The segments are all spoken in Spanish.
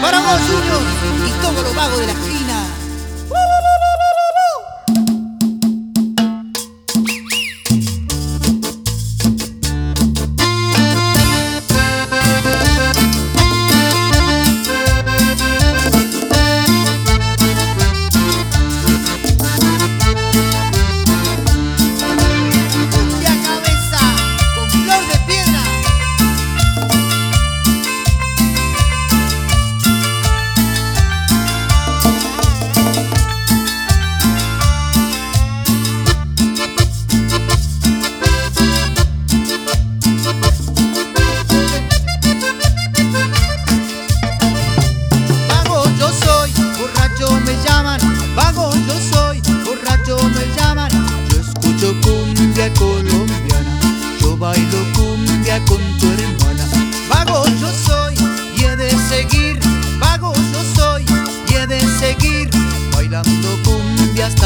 Para vos, Junior, y todos los vagos de la esquina.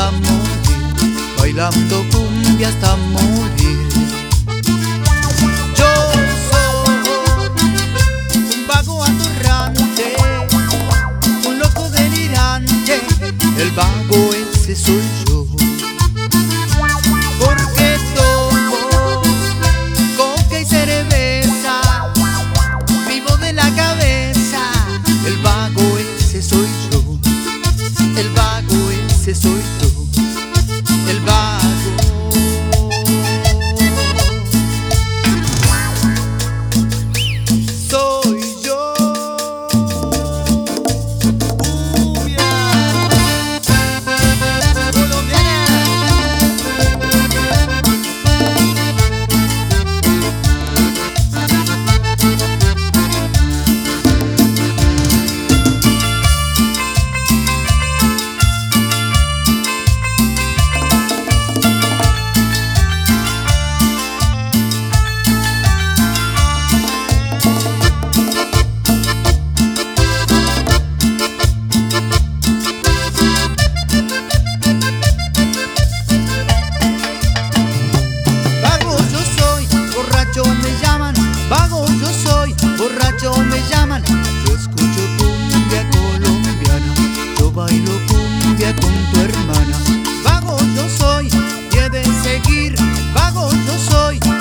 hasta morir, bailando cumbia hasta morir. Yo soy un vago atorrante, un loco delirante, el vago ese soy yo. Porque tomo coca y cerveza, vivo de la cabeza, el vago ese soy yo. El vago ese soy yo. con tu hermana. Vago yo soy, y he de seguir, vago yo soy.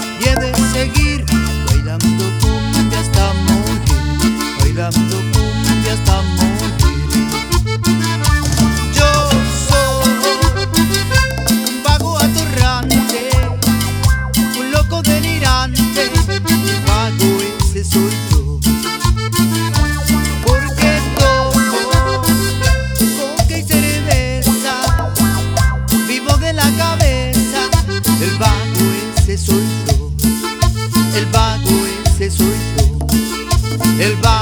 El vago ese soy yo. El vago